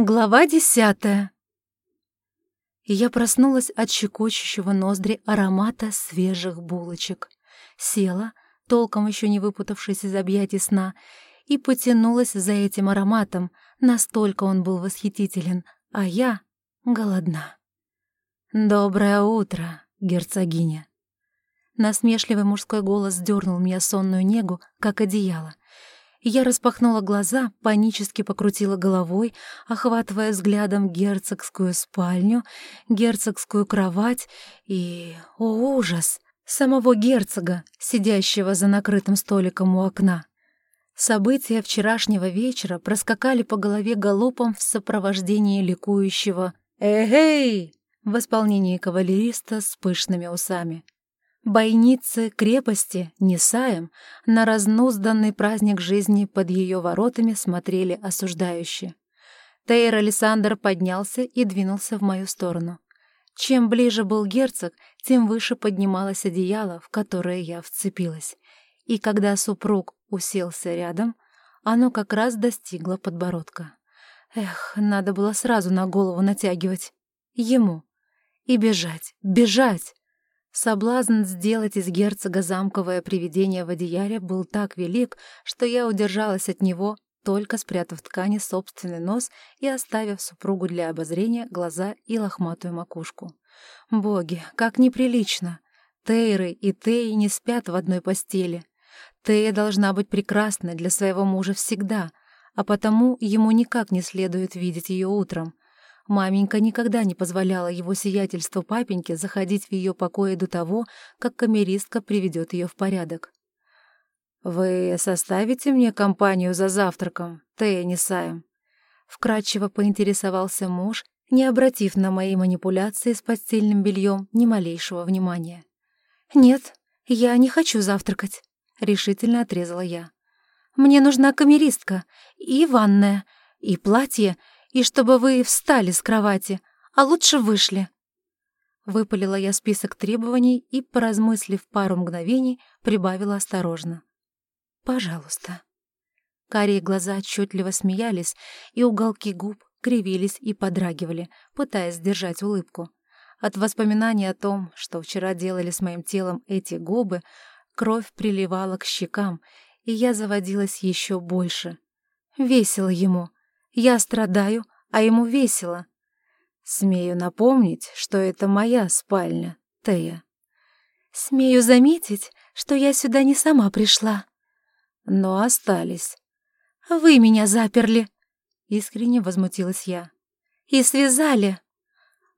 Глава десятая. Я проснулась от щекочущего ноздри аромата свежих булочек. Села, толком еще не выпутавшись из объятий сна, и потянулась за этим ароматом, настолько он был восхитителен, а я голодна. «Доброе утро, герцогиня!» Насмешливый мужской голос дернул меня сонную негу, как одеяло — я распахнула глаза, панически покрутила головой, охватывая взглядом герцогскую спальню, герцогскую кровать и... О, ужас! Самого герцога, сидящего за накрытым столиком у окна. События вчерашнего вечера проскакали по голове галопом в сопровождении ликующего «Эгей!» в исполнении кавалериста с пышными усами. Бойницы крепости Несаем на разнузданный праздник жизни под ее воротами смотрели осуждающе. Тейр Александр поднялся и двинулся в мою сторону. Чем ближе был герцог, тем выше поднималось одеяло, в которое я вцепилась. И когда супруг уселся рядом, оно как раз достигло подбородка. Эх, надо было сразу на голову натягивать. Ему. И бежать, бежать. Соблазн сделать из герцога замковое привидение в одеяле был так велик, что я удержалась от него, только спрятав ткани собственный нос и оставив супругу для обозрения глаза и лохматую макушку. Боги, как неприлично! Тейры и Теи не спят в одной постели. Тея должна быть прекрасной для своего мужа всегда, а потому ему никак не следует видеть ее утром — Маменька никогда не позволяла его сиятельству папеньке заходить в ее покои до того, как камеристка приведет ее в порядок. «Вы составите мне компанию за завтраком, Тея Несаем?» Вкратчиво поинтересовался муж, не обратив на мои манипуляции с постельным бельем ни малейшего внимания. «Нет, я не хочу завтракать», — решительно отрезала я. «Мне нужна камеристка, и ванная, и платье, и чтобы вы встали с кровати, а лучше вышли». Выпалила я список требований и, поразмыслив пару мгновений, прибавила осторожно. «Пожалуйста». Карие глаза отчетливо смеялись, и уголки губ кривились и подрагивали, пытаясь сдержать улыбку. От воспоминаний о том, что вчера делали с моим телом эти губы, кровь приливала к щекам, и я заводилась еще больше. Весело ему. Я страдаю, а ему весело. Смею напомнить, что это моя спальня, Тея. Смею заметить, что я сюда не сама пришла. Но остались. Вы меня заперли, искренне возмутилась я. И связали.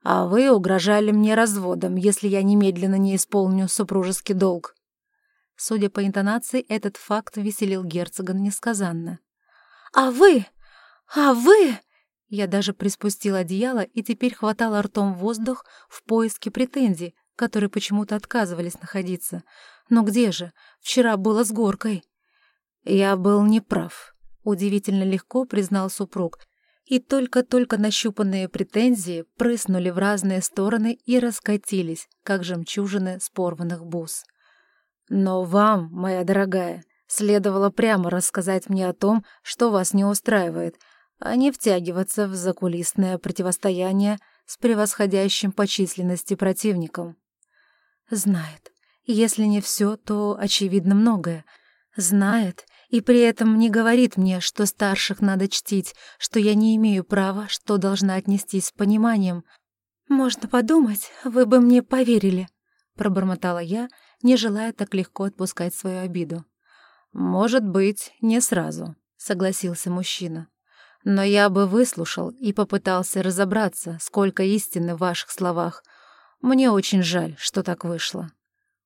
А вы угрожали мне разводом, если я немедленно не исполню супружеский долг. Судя по интонации, этот факт веселил герцога несказанно. «А вы «А вы...» Я даже приспустила одеяло и теперь хватала ртом воздух в поиске претензий, которые почему-то отказывались находиться. Но где же? Вчера было с горкой. Я был неправ. Удивительно легко признал супруг. И только-только нащупанные претензии прыснули в разные стороны и раскатились, как жемчужины с порванных бус. Но вам, моя дорогая, следовало прямо рассказать мне о том, что вас не устраивает — а не втягиваться в закулисное противостояние с превосходящим по численности противником. Знает. Если не все, то, очевидно, многое. Знает и при этом не говорит мне, что старших надо чтить, что я не имею права, что должна отнестись с пониманием. «Можно подумать, вы бы мне поверили», — пробормотала я, не желая так легко отпускать свою обиду. «Может быть, не сразу», — согласился мужчина. Но я бы выслушал и попытался разобраться, сколько истины в ваших словах. Мне очень жаль, что так вышло».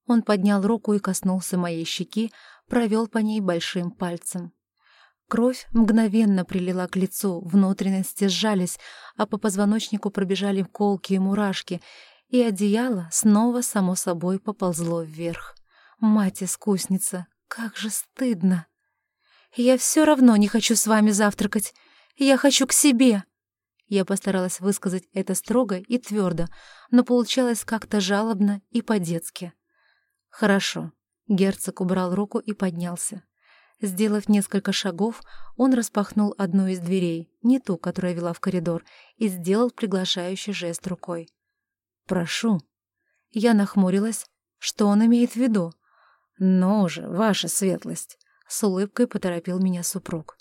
Он поднял руку и коснулся моей щеки, провел по ней большим пальцем. Кровь мгновенно прилила к лицу, внутренности сжались, а по позвоночнику пробежали колки и мурашки, и одеяло снова, само собой, поползло вверх. Мать-искусница, как же стыдно! «Я все равно не хочу с вами завтракать. Я хочу к себе!» Я постаралась высказать это строго и твердо, но получалось как-то жалобно и по-детски. «Хорошо». Герцог убрал руку и поднялся. Сделав несколько шагов, он распахнул одну из дверей, не ту, которая вела в коридор, и сделал приглашающий жест рукой. «Прошу». Я нахмурилась. Что он имеет в виду? «Ну же, ваша светлость!» — с улыбкой поторопил меня супруг.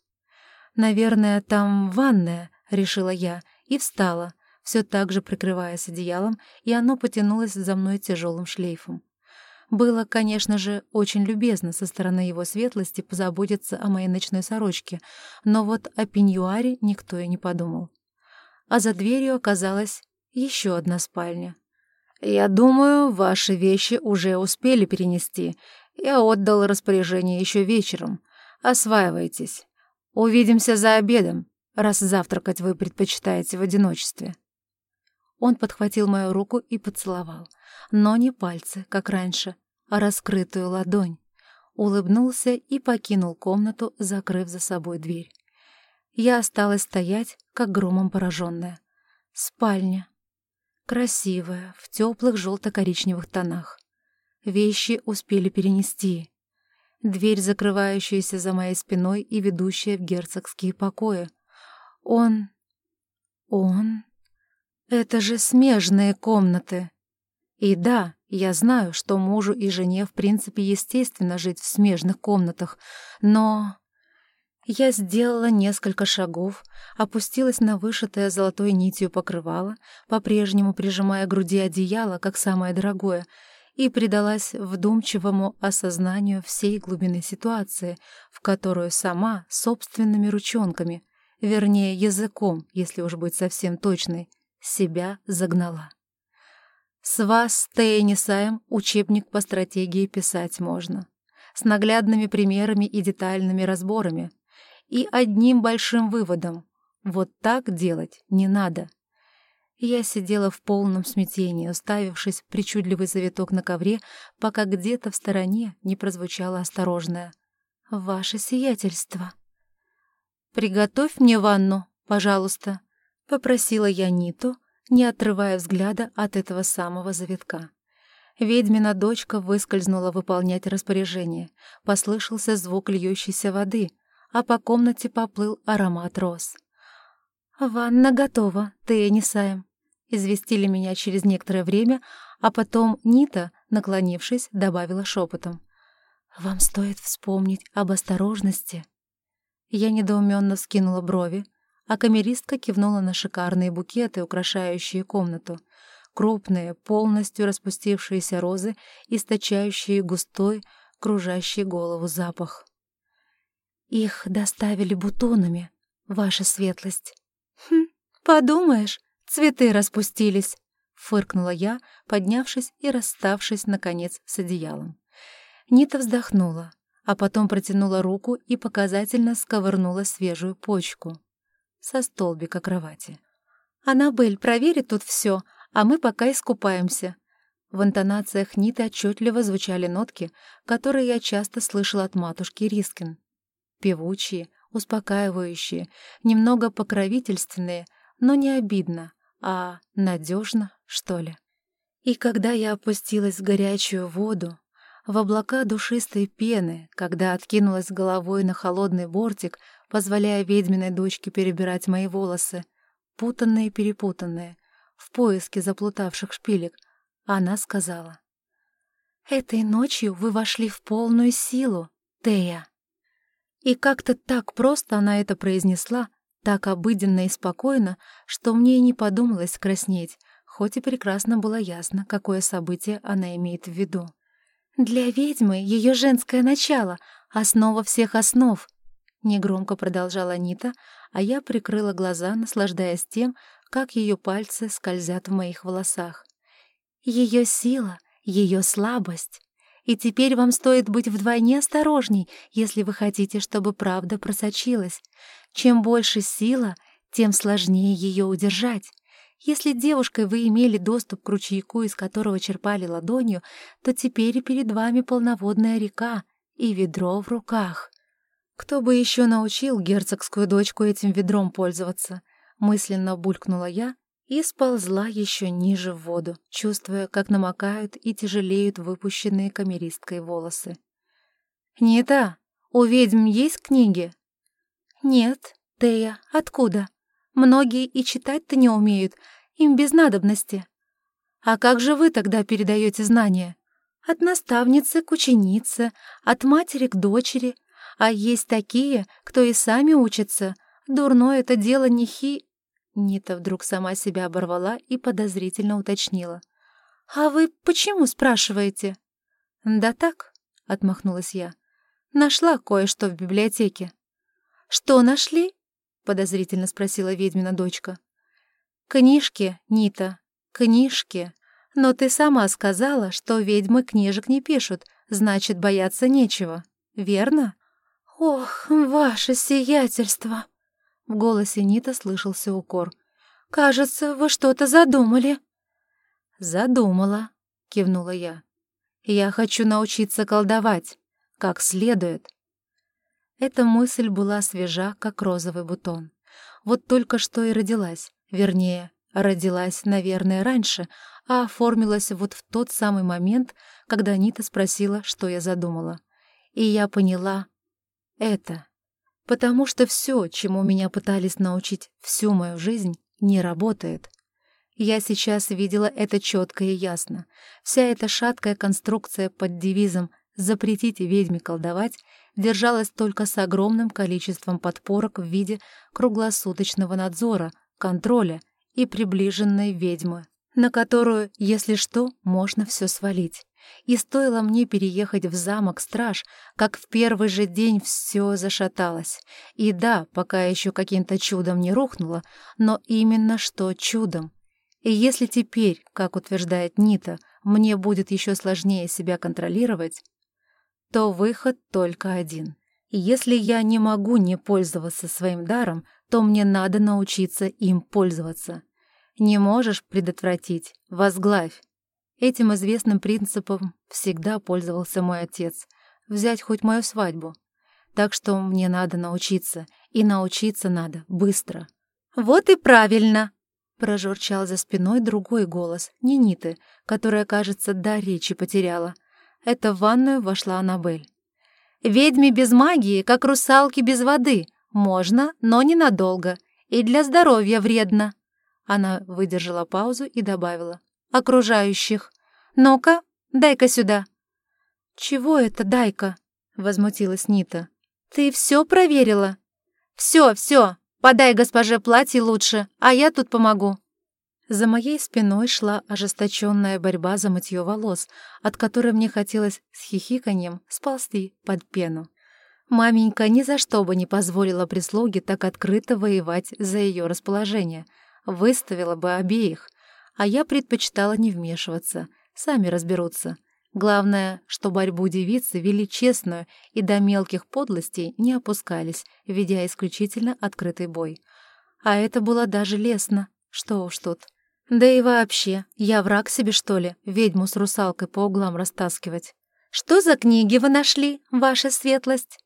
«Наверное, там ванная», — решила я, и встала, все так же прикрываясь одеялом, и оно потянулось за мной тяжелым шлейфом. Было, конечно же, очень любезно со стороны его светлости позаботиться о моей ночной сорочке, но вот о пеньюаре никто и не подумал. А за дверью оказалась еще одна спальня. «Я думаю, ваши вещи уже успели перенести. Я отдал распоряжение еще вечером. Осваивайтесь. Увидимся за обедом, раз завтракать вы предпочитаете в одиночестве». Он подхватил мою руку и поцеловал. Но не пальцы, как раньше, а раскрытую ладонь. Улыбнулся и покинул комнату, закрыв за собой дверь. Я осталась стоять, как громом пораженная. Спальня. Красивая, в теплых желто-коричневых тонах. Вещи успели перенести. Дверь, закрывающаяся за моей спиной и ведущая в герцогские покои. Он... Он... Это же смежные комнаты. И да, я знаю, что мужу и жене в принципе естественно жить в смежных комнатах, но... Я сделала несколько шагов, опустилась на вышитое золотой нитью покрывало, по-прежнему прижимая к груди одеяло, как самое дорогое, и предалась вдумчивому осознанию всей глубины ситуации, в которую сама собственными ручонками, вернее языком, если уж быть совсем точной, себя загнала. С вас, Теннисаем, учебник по стратегии писать можно. С наглядными примерами и детальными разборами. И одним большим выводом. Вот так делать не надо. Я сидела в полном смятении, уставившись в причудливый завиток на ковре, пока где-то в стороне не прозвучало осторожное. «Ваше сиятельство». «Приготовь мне ванну, пожалуйста», — попросила я Ниту, не отрывая взгляда от этого самого завитка. Ведьмина дочка выскользнула выполнять распоряжение. Послышался звук льющейся воды, а по комнате поплыл аромат роз. «Ванна готова, ты не саем», — известили меня через некоторое время, а потом Нита, наклонившись, добавила шепотом. «Вам стоит вспомнить об осторожности». Я недоуменно вскинула брови, а камеристка кивнула на шикарные букеты, украшающие комнату. Крупные, полностью распустившиеся розы, источающие густой, кружащий голову запах. «Их доставили бутонами, ваша светлость». «Хм, подумаешь, цветы распустились», — фыркнула я, поднявшись и расставшись, наконец, с одеялом. Нита вздохнула, а потом протянула руку и показательно сковырнула свежую почку со столбика кровати. «Аннабель, проверь тут все, а мы пока искупаемся». В интонациях Ниты отчетливо звучали нотки, которые я часто слышала от матушки Рискин. Певучие, успокаивающие, немного покровительственные, но не обидно, а надежно, что ли. И когда я опустилась в горячую воду, в облака душистой пены, когда откинулась головой на холодный бортик, позволяя ведьминой дочке перебирать мои волосы, путанные-перепутанные, в поиске заплутавших шпилек, она сказала. «Этой ночью вы вошли в полную силу, Тея». И как-то так просто она это произнесла, так обыденно и спокойно, что мне и не подумалось краснеть, хоть и прекрасно было ясно, какое событие она имеет в виду. «Для ведьмы ее женское начало — основа всех основ», — негромко продолжала Нита, а я прикрыла глаза, наслаждаясь тем, как ее пальцы скользят в моих волосах. «Ее сила, ее слабость. И теперь вам стоит быть вдвойне осторожней, если вы хотите, чтобы правда просочилась. Чем больше сила, тем сложнее ее удержать. Если девушкой вы имели доступ к ручейку, из которого черпали ладонью, то теперь перед вами полноводная река и ведро в руках. Кто бы еще научил герцогскую дочку этим ведром пользоваться? Мысленно булькнула я и сползла еще ниже в воду, чувствуя, как намокают и тяжелеют выпущенные камеристкой волосы. «Не та! У ведьм есть книги?» «Нет, Тея, откуда? Многие и читать-то не умеют, им без надобности. А как же вы тогда передаете знания? От наставницы к ученице, от матери к дочери. А есть такие, кто и сами учатся. Дурное это дело не хи...» Нита вдруг сама себя оборвала и подозрительно уточнила. «А вы почему спрашиваете?» «Да так», — отмахнулась я. «Нашла кое-что в библиотеке». «Что нашли?» — подозрительно спросила ведьмина дочка. «Книжки, Нита, книжки. Но ты сама сказала, что ведьмы книжек не пишут, значит, бояться нечего, верно?» «Ох, ваше сиятельство!» В голосе Нита слышался укор. «Кажется, вы что-то задумали». «Задумала», — кивнула я. «Я хочу научиться колдовать, как следует». Эта мысль была свежа, как розовый бутон. Вот только что и родилась, вернее, родилась, наверное, раньше, а оформилась вот в тот самый момент, когда Нита спросила, что я задумала. И я поняла — это. Потому что все, чему меня пытались научить всю мою жизнь, не работает. Я сейчас видела это четко и ясно. Вся эта шаткая конструкция под девизом «Запретите ведьме колдовать» держалась только с огромным количеством подпорок в виде круглосуточного надзора, контроля и приближенной ведьмы, на которую, если что, можно все свалить. И стоило мне переехать в замок Страж, как в первый же день все зашаталось. И да, пока еще каким-то чудом не рухнуло, но именно что чудом. И если теперь, как утверждает Нита, мне будет еще сложнее себя контролировать, то выход только один. Если я не могу не пользоваться своим даром, то мне надо научиться им пользоваться. Не можешь предотвратить — возглавь. Этим известным принципом всегда пользовался мой отец. Взять хоть мою свадьбу. Так что мне надо научиться, и научиться надо быстро. «Вот и правильно!» Прожурчал за спиной другой голос, Ниниты, которая, кажется, до речи потеряла. Это в ванную вошла Аннабель. «Ведьми без магии, как русалки без воды. Можно, но ненадолго. И для здоровья вредно». Она выдержала паузу и добавила. «Окружающих. Ну-ка, дай-ка сюда». «Чего это дай-ка?» — возмутилась Нита. «Ты все проверила?» «Все, все. Подай госпоже платье лучше, а я тут помогу». За моей спиной шла ожесточенная борьба за мытье волос, от которой мне хотелось с хихиканьем сползти под пену. Маменька ни за что бы не позволила прислуге так открыто воевать за ее расположение. Выставила бы обеих. А я предпочитала не вмешиваться. Сами разберутся. Главное, что борьбу девицы вели честную и до мелких подлостей не опускались, ведя исключительно открытый бой. А это было даже лестно. Что уж тут. Да и вообще, я враг себе, что ли, ведьму с русалкой по углам растаскивать? Что за книги вы нашли, ваша светлость?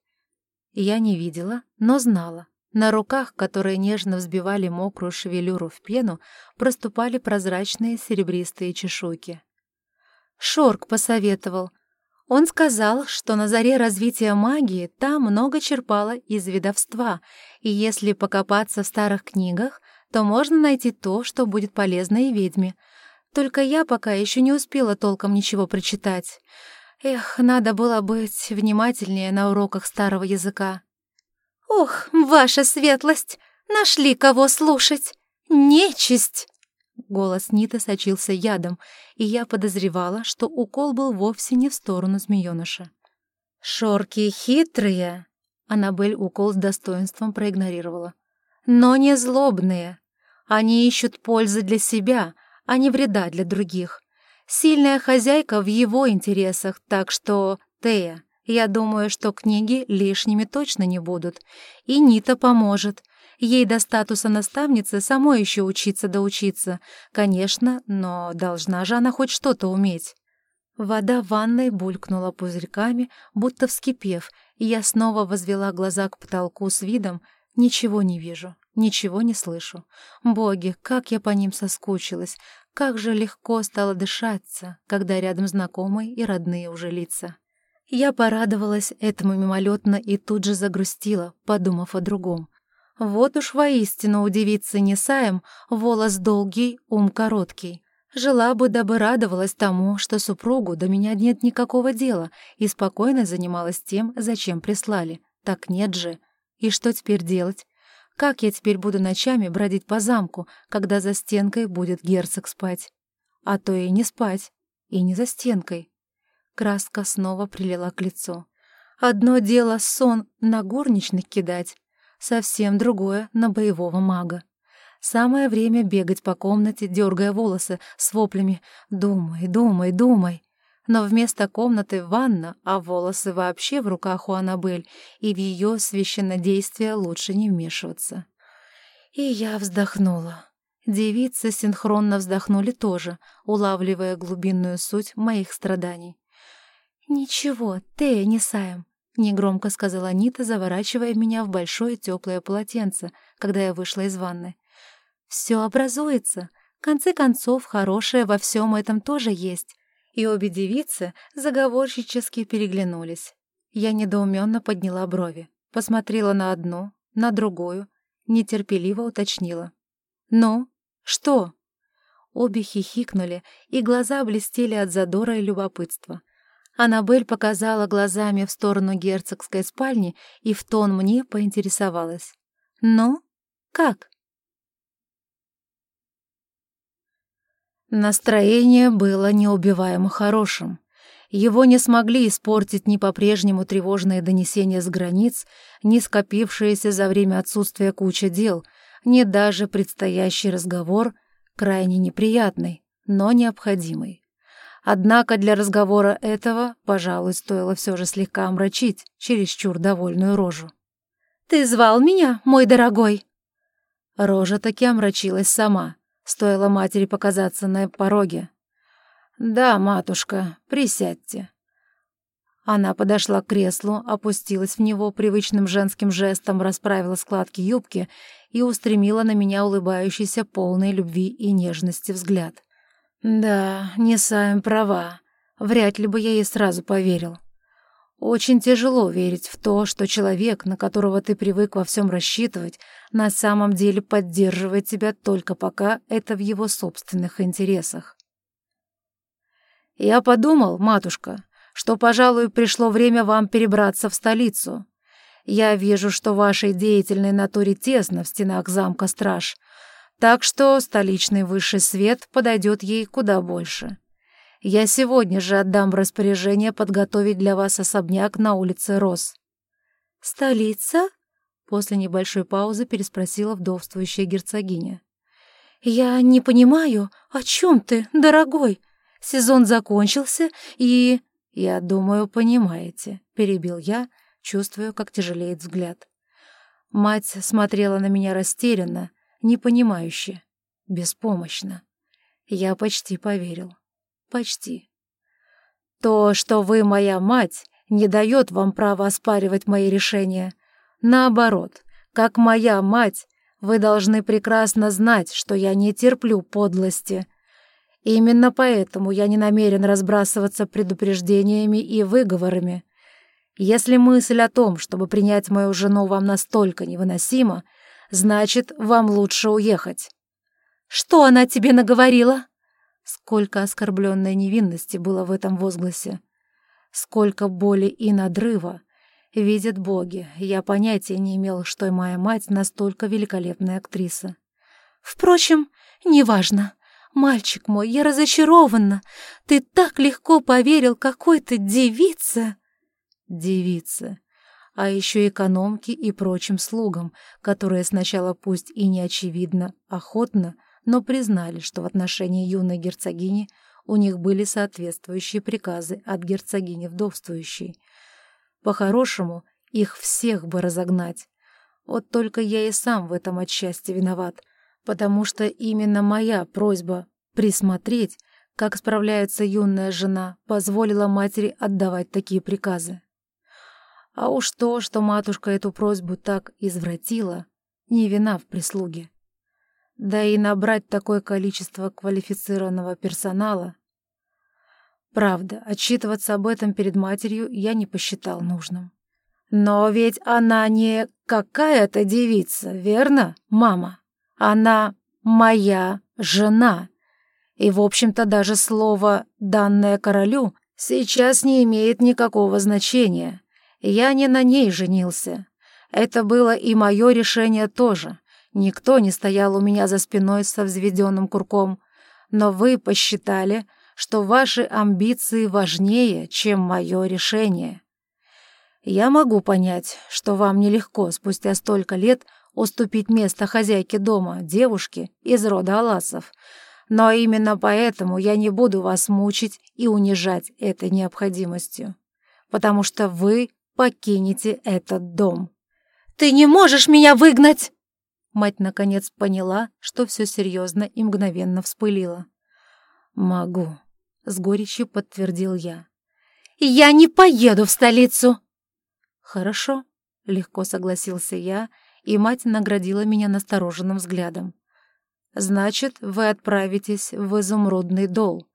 Я не видела, но знала. На руках, которые нежно взбивали мокрую шевелюру в пену, проступали прозрачные серебристые чешуйки. Шорк посоветовал. Он сказал, что на заре развития магии та много черпала из ведовства, и если покопаться в старых книгах, то можно найти то, что будет полезно и ведьме. Только я пока еще не успела толком ничего прочитать. Эх, надо было быть внимательнее на уроках старого языка. «Ох, ваша светлость! Нашли кого слушать! Нечисть!» Голос Ниты сочился ядом, и я подозревала, что укол был вовсе не в сторону змеёныша. «Шорки хитрые!» Аннабель укол с достоинством проигнорировала. «Но не злобные. Они ищут пользы для себя, а не вреда для других. Сильная хозяйка в его интересах, так что, Тея, я думаю, что книги лишними точно не будут. И Нита поможет. Ей до статуса наставницы самой еще учиться да. Конечно, но должна же она хоть что-то уметь. Вода в ванной булькнула пузырьками, будто вскипев, и я снова возвела глаза к потолку с видом «Ничего не вижу, ничего не слышу. Боги, как я по ним соскучилась, как же легко стало дышаться, когда рядом знакомые и родные уже лица». Я порадовалась этому мимолетно и тут же загрустила, подумав о другом. Вот уж воистину удивиться не саем, волос долгий, ум короткий. Жила бы, дабы радовалась тому, что супругу до меня нет никакого дела, и спокойно занималась тем, зачем прислали. Так нет же. И что теперь делать? Как я теперь буду ночами бродить по замку, когда за стенкой будет герцог спать? А то и не спать, и не за стенкой. Краска снова прилила к лицу. Одно дело сон на горничных кидать, совсем другое — на боевого мага. Самое время бегать по комнате, дергая волосы с воплями «Думай, думай, думай». Но вместо комнаты ванна, а волосы вообще в руках у Аннабель, и в ее священнодействие лучше не вмешиваться. И я вздохнула. Девицы синхронно вздохнули тоже, улавливая глубинную суть моих страданий. «Ничего, Тея не саем», — негромко сказала Нита, заворачивая меня в большое теплое полотенце, когда я вышла из ванны. «Все образуется. В конце концов, хорошее во всем этом тоже есть». И обе девицы заговорщически переглянулись. Я недоуменно подняла брови, посмотрела на одну, на другую, нетерпеливо уточнила. «Ну, что?» Обе хихикнули, и глаза блестели от задора и любопытства. Аннабель показала глазами в сторону герцогской спальни и в тон мне поинтересовалась. «Ну, как?» Настроение было неубиваемо хорошим. Его не смогли испортить ни по-прежнему тревожные донесения с границ, ни скопившиеся за время отсутствия куча дел, ни даже предстоящий разговор, крайне неприятный, но необходимый. Однако для разговора этого, пожалуй, стоило все же слегка омрачить чересчур довольную рожу. «Ты звал меня, мой дорогой?» Рожа таки омрачилась сама, стоило матери показаться на пороге. «Да, матушка, присядьте». Она подошла к креслу, опустилась в него привычным женским жестом, расправила складки юбки и устремила на меня улыбающийся полной любви и нежности взгляд. Да, не Несаем права. Вряд ли бы я ей сразу поверил. Очень тяжело верить в то, что человек, на которого ты привык во всем рассчитывать, на самом деле поддерживает тебя только пока это в его собственных интересах. Я подумал, матушка, что, пожалуй, пришло время вам перебраться в столицу. Я вижу, что вашей деятельной натуре тесно в стенах замка Страж — так что столичный высший свет подойдет ей куда больше. Я сегодня же отдам распоряжение подготовить для вас особняк на улице Рос. «Столица?» — после небольшой паузы переспросила вдовствующая герцогиня. «Я не понимаю, о чем ты, дорогой? Сезон закончился, и...» «Я думаю, понимаете», — перебил я, чувствуя, как тяжелеет взгляд. Мать смотрела на меня растерянно, непонимающе, беспомощно. Я почти поверил. Почти. То, что вы моя мать, не дает вам права оспаривать мои решения. Наоборот, как моя мать, вы должны прекрасно знать, что я не терплю подлости. Именно поэтому я не намерен разбрасываться предупреждениями и выговорами. Если мысль о том, чтобы принять мою жену, вам настолько невыносима, значит, вам лучше уехать». «Что она тебе наговорила?» Сколько оскорбленной невинности было в этом возгласе. Сколько боли и надрыва. Видят боги, я понятия не имел, что моя мать настолько великолепная актриса. Впрочем, неважно. Мальчик мой, я разочарована. Ты так легко поверил какой-то девице. Девице а еще экономке и прочим слугам, которые сначала пусть и не очевидно, охотно, но признали, что в отношении юной герцогини у них были соответствующие приказы от герцогини вдовствующей. По-хорошему, их всех бы разогнать. Вот только я и сам в этом отчасти виноват, потому что именно моя просьба присмотреть, как справляется юная жена, позволила матери отдавать такие приказы. А уж то, что матушка эту просьбу так извратила, не вина в прислуге. Да и набрать такое количество квалифицированного персонала. Правда, отчитываться об этом перед матерью я не посчитал нужным. Но ведь она не какая-то девица, верно, мама? Она моя жена. И, в общем-то, даже слово, данное королю, сейчас не имеет никакого значения. Я не на ней женился. Это было и мое решение тоже. Никто не стоял у меня за спиной со взведенным курком. Но вы посчитали, что ваши амбиции важнее, чем мое решение. Я могу понять, что вам нелегко спустя столько лет уступить место хозяйке дома, девушке из рода Аласов, но именно поэтому я не буду вас мучить и унижать этой необходимостью, потому что вы покинете этот дом. «Ты не можешь меня выгнать!» Мать наконец поняла, что все серьезно и мгновенно вспылила. «Могу», — с горечью подтвердил я. «Я не поеду в столицу!» «Хорошо», — легко согласился я, и мать наградила меня настороженным взглядом. «Значит, вы отправитесь в изумрудный дол.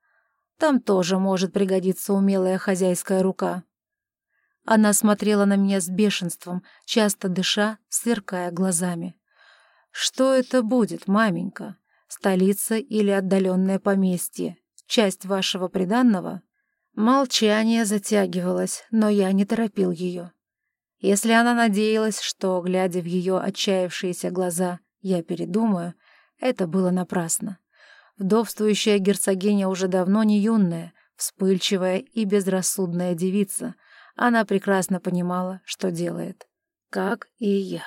Там тоже может пригодиться умелая хозяйская рука». Она смотрела на меня с бешенством, часто дыша, сверкая глазами. «Что это будет, маменька? Столица или отдаленное поместье? Часть вашего приданного?» Молчание затягивалось, но я не торопил ее. Если она надеялась, что, глядя в ее отчаявшиеся глаза, я передумаю, это было напрасно. Вдовствующая герцогиня уже давно не юная, вспыльчивая и безрассудная девица. Она прекрасно понимала, что делает. Как и я.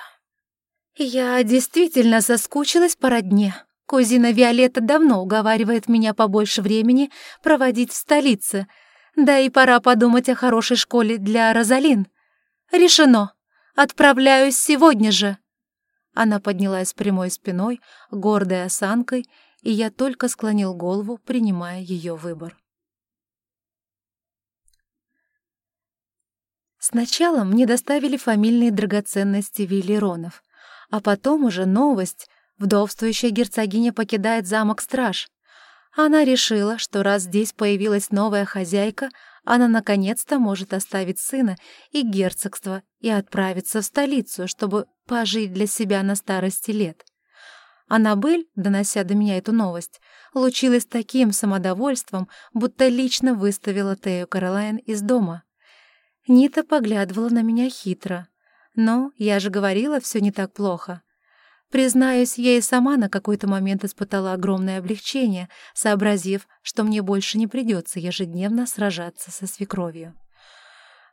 «Я действительно соскучилась по родне. Кузина Виолетта давно уговаривает меня побольше времени проводить в столице. Да и пора подумать о хорошей школе для Розалин. «Решено! Отправляюсь сегодня же!» Она поднялась прямой спиной, гордой осанкой, и я только склонил голову, принимая ее выбор. Сначала мне доставили фамильные драгоценности Виллеронов, а потом уже новость — вдовствующая герцогиня покидает замок Страж. Она решила, что раз здесь появилась новая хозяйка, она наконец-то может оставить сына и герцогство и отправиться в столицу, чтобы пожить для себя на старости лет. Аннабель, донося до меня эту новость, лучилась таким самодовольством, будто лично выставила Тею Каролайн из дома. Нита поглядывала на меня хитро. «Ну, я же говорила, все не так плохо». Признаюсь, я и сама на какой-то момент испытала огромное облегчение, сообразив, что мне больше не придется ежедневно сражаться со свекровью.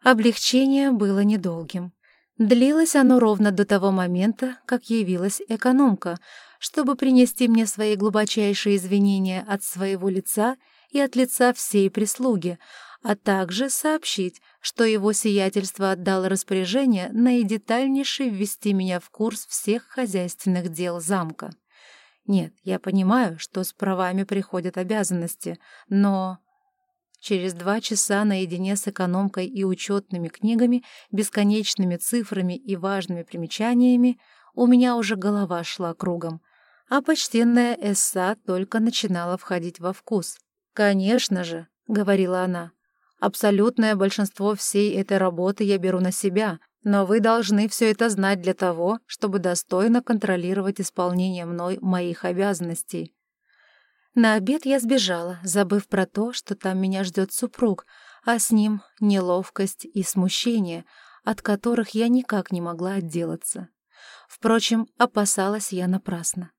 Облегчение было недолгим. Длилось оно ровно до того момента, как явилась экономка, чтобы принести мне свои глубочайшие извинения от своего лица и от лица всей прислуги, а также сообщить, что его сиятельство отдал распоряжение наидетальнейше ввести меня в курс всех хозяйственных дел замка. Нет, я понимаю, что с правами приходят обязанности, но... Через два часа наедине с экономкой и учетными книгами, бесконечными цифрами и важными примечаниями у меня уже голова шла кругом, а почтенная Эсса только начинала входить во вкус. «Конечно же», — говорила она, Абсолютное большинство всей этой работы я беру на себя, но вы должны все это знать для того, чтобы достойно контролировать исполнение мной моих обязанностей. На обед я сбежала, забыв про то, что там меня ждет супруг, а с ним неловкость и смущение, от которых я никак не могла отделаться. Впрочем, опасалась я напрасно.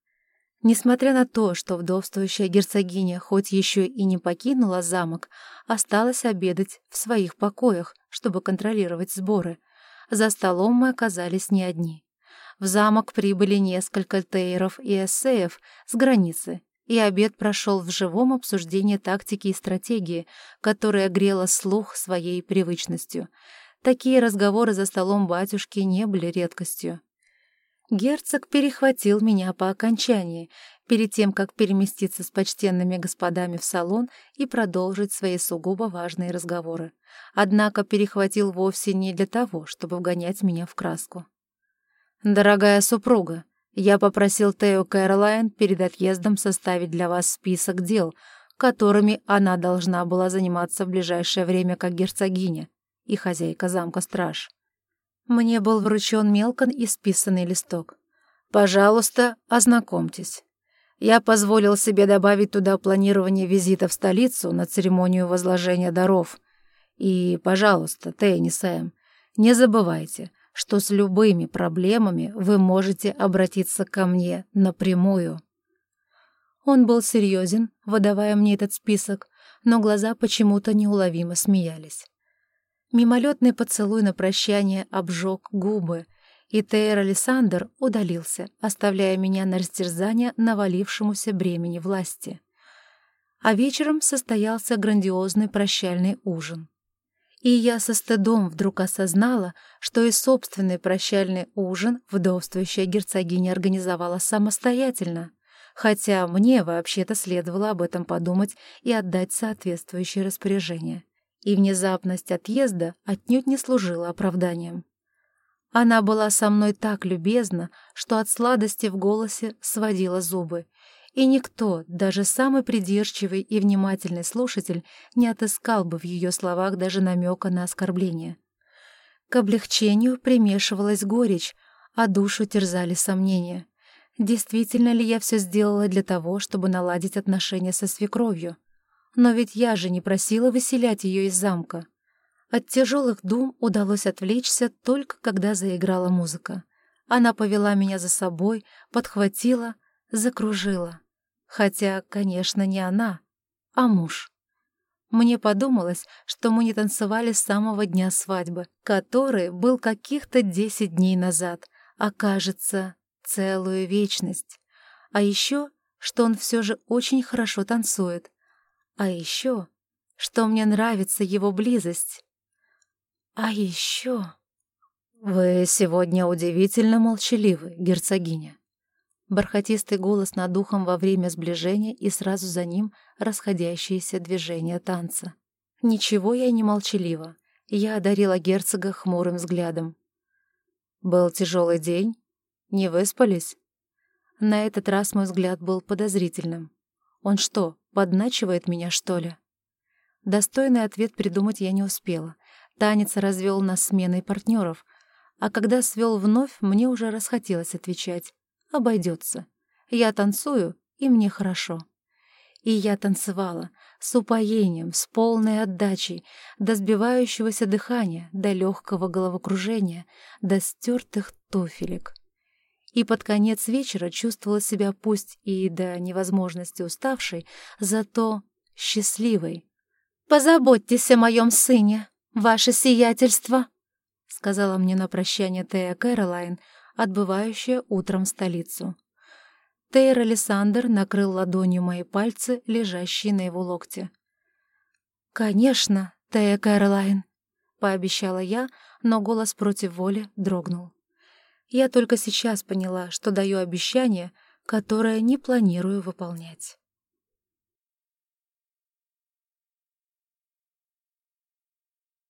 Несмотря на то, что вдовствующая герцогиня хоть еще и не покинула замок, осталась обедать в своих покоях, чтобы контролировать сборы. За столом мы оказались не одни. В замок прибыли несколько тейров и эссеев с границы, и обед прошел в живом обсуждении тактики и стратегии, которая грела слух своей привычностью. Такие разговоры за столом батюшки не были редкостью. Герцог перехватил меня по окончании, перед тем, как переместиться с почтенными господами в салон и продолжить свои сугубо важные разговоры. Однако перехватил вовсе не для того, чтобы вгонять меня в краску. «Дорогая супруга, я попросил Тео Кэролайн перед отъездом составить для вас список дел, которыми она должна была заниматься в ближайшее время как герцогиня и хозяйка замка Страж. Мне был вручен мелкон исписанный листок. «Пожалуйста, ознакомьтесь. Я позволил себе добавить туда планирование визита в столицу на церемонию возложения даров. И, пожалуйста, Тенни Сэм, не забывайте, что с любыми проблемами вы можете обратиться ко мне напрямую». Он был серьезен, выдавая мне этот список, но глаза почему-то неуловимо смеялись. Мимолетный поцелуй на прощание обжег губы, и Тейр Александр удалился, оставляя меня на растерзание навалившемуся бремени власти. А вечером состоялся грандиозный прощальный ужин. И я со стыдом вдруг осознала, что и собственный прощальный ужин вдовствующая герцогиня организовала самостоятельно — хотя мне вообще-то следовало об этом подумать и отдать соответствующее распоряжение. И внезапность отъезда отнюдь не служила оправданием. Она была со мной так любезна, что от сладости в голосе сводила зубы, и никто, даже самый придирчивый и внимательный слушатель, не отыскал бы в ее словах даже намека на оскорбление. К облегчению примешивалась горечь, а душу терзали сомнения. Действительно ли я все сделала для того, чтобы наладить отношения со свекровью? Но ведь я же не просила выселять ее из замка. От тяжелых дум удалось отвлечься только когда заиграла музыка. Она повела меня за собой, подхватила, закружила. Хотя, конечно, не она, а муж. Мне подумалось, что мы не танцевали с самого дня свадьбы, который был каких-то десять дней назад, а кажется, целую вечность. А еще, что он все же очень хорошо танцует. А еще, что мне нравится его близость. А еще... «Вы сегодня удивительно молчаливы, герцогиня». Бархатистый голос над ухом во время сближения и сразу за ним расходящиеся движения танца. Ничего я не молчалива. Я одарила герцога хмурым взглядом. «Был тяжелый день?» Не выспались? На этот раз мой взгляд был подозрительным. Он что, подначивает меня, что ли? Достойный ответ придумать я не успела. Танец развел нас сменой партнеров, а когда свел вновь, мне уже расхотелось отвечать. Обойдется. Я танцую, и мне хорошо. И я танцевала, с упоением, с полной отдачей, до сбивающегося дыхания, до легкого головокружения, до стертых туфелек и под конец вечера чувствовала себя пусть и до невозможности уставшей, зато счастливой. «Позаботьтесь о моем сыне, ваше сиятельство», — сказала мне на прощание Тея Кэролайн, отбывающая утром в столицу. Тейр Александр накрыл ладонью мои пальцы, лежащие на его локте. «Конечно, Тея Кэролайн», — пообещала я, но голос против воли дрогнул. Я только сейчас поняла, что даю обещание, которое не планирую выполнять.